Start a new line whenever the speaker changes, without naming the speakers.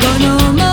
この前